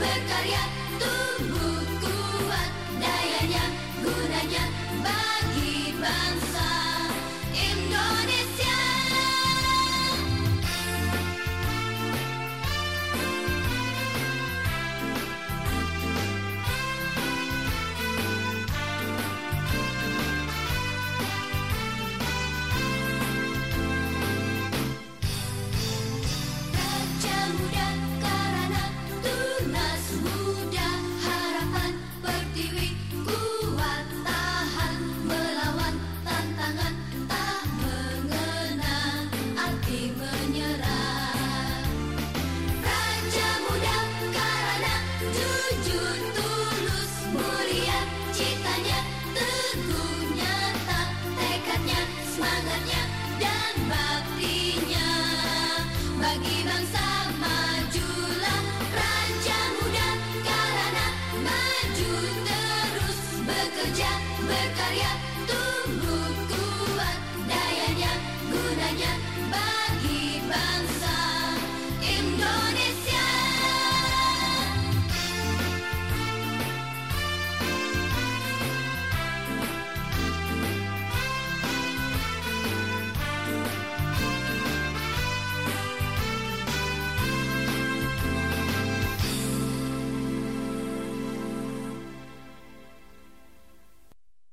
berkarya